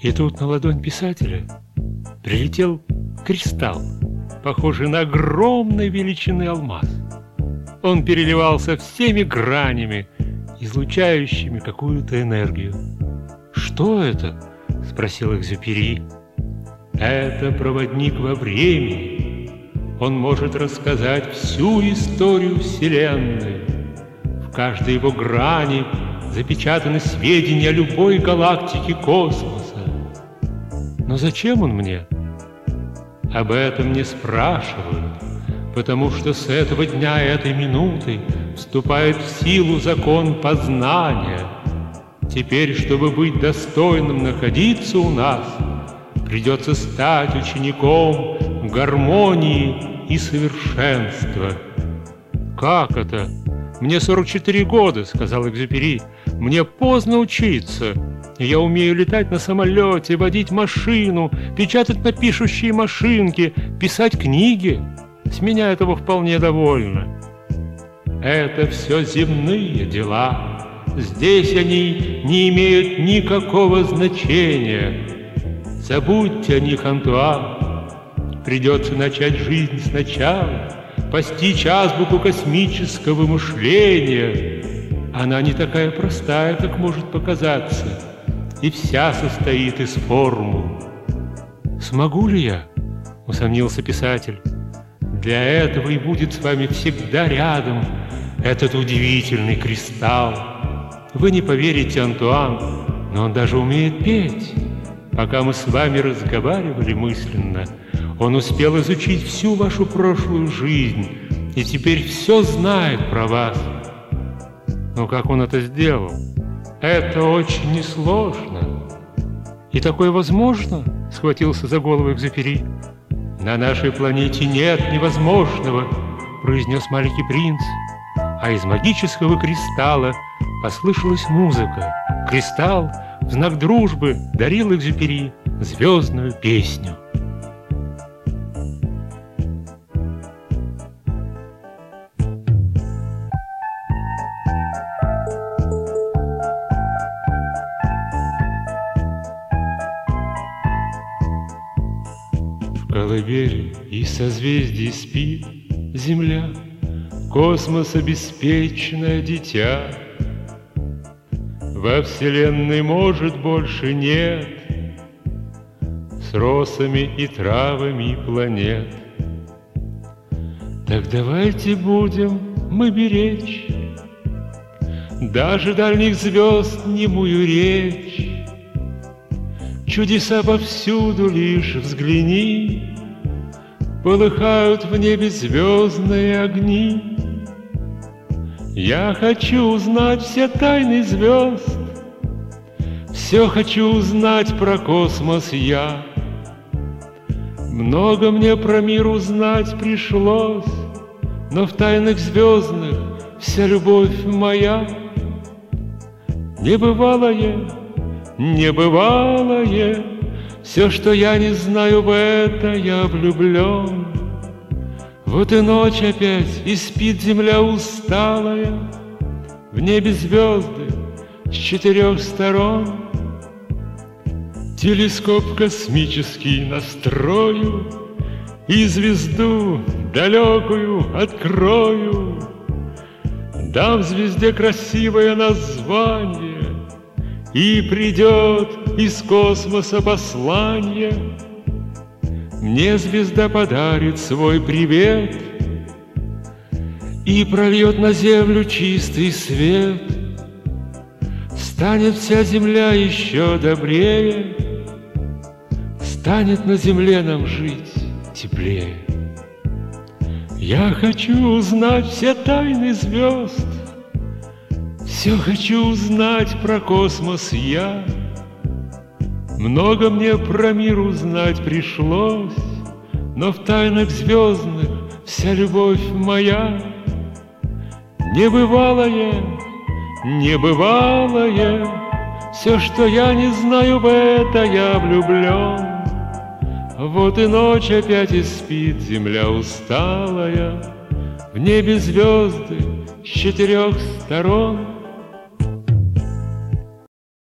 И тут на ладонь писателя прилетел кристалл, похожий на огромной величины алмаз. Он переливался всеми гранями, излучающими какую-то энергию. «Что это?» — спросил Экзюпери. «Это проводник во времени. Он может рассказать всю историю Вселенной. В каждой его грани запечатаны сведения о любой галактике космоса. Но зачем он мне? Об этом не спрашивают, потому что с этого дня этой минуты вступает в силу закон познания. Теперь, чтобы быть достойным находиться у нас, придется стать учеником гармонии и совершенства. Как это? Мне 44 года, сказал Экзюпери. Мне поздно учиться. Я умею летать на самолете, водить машину, печатать на пишущие машинки, писать книги. С меня этого вполне довольно. Это все земные дела. Здесь они не имеют никакого значения. Забудьте о них, Антуан. Придется начать жизнь сначала, постичь азбуку космического мышления. Она не такая простая, как может показаться, и вся состоит из формул. «Смогу ли я?» — усомнился писатель. «Для этого и будет с вами всегда рядом этот удивительный кристалл. Вы не поверите, Антуан, но он даже умеет петь. Пока мы с вами разговаривали мысленно, он успел изучить всю вашу прошлую жизнь и теперь все знает про вас. Но как он это сделал? Это очень несложно. И такое возможно? Схватился за голову Экзюпери. На нашей планете нет невозможного, произнес маленький принц а из магического кристалла послышалась музыка. Кристалл в знак дружбы дарил Экзюпери звездную песню. Колыбели и созвездий спит земля, Космос обеспеченное дитя. Во Вселенной, может, больше нет С росами и травами планет. Так давайте будем мы беречь Даже дальних звезд немую речь. Чудеса повсюду лишь взгляни, Полыхают в небе звездные огни. Я хочу узнать все тайны звезд, Все хочу узнать про космос я. Много мне про мир узнать пришлось, Но в тайнах звездных вся любовь моя. Небывалое, небывалое, Все, что я не знаю, в это я влюблен. Вот и ночь опять, и спит земля усталая, В небе звезды с четырех сторон. Телескоп космический настрою И звезду далекую открою. Дам звезде красивое название, И придет из космоса послание — мне звезда подарит свой привет И прольет на землю чистый свет. Станет вся земля еще добрее, Станет на земле нам жить теплее. Я хочу узнать все тайны звезд, Все хочу узнать про космос я — много мне про мир узнать пришлось, Но в тайнах звездных вся любовь моя Небывалое, небывалое, Все, что я не знаю, в это я влюблен. Вот и ночь опять и спит земля усталая, В небе звезды с четырех сторон —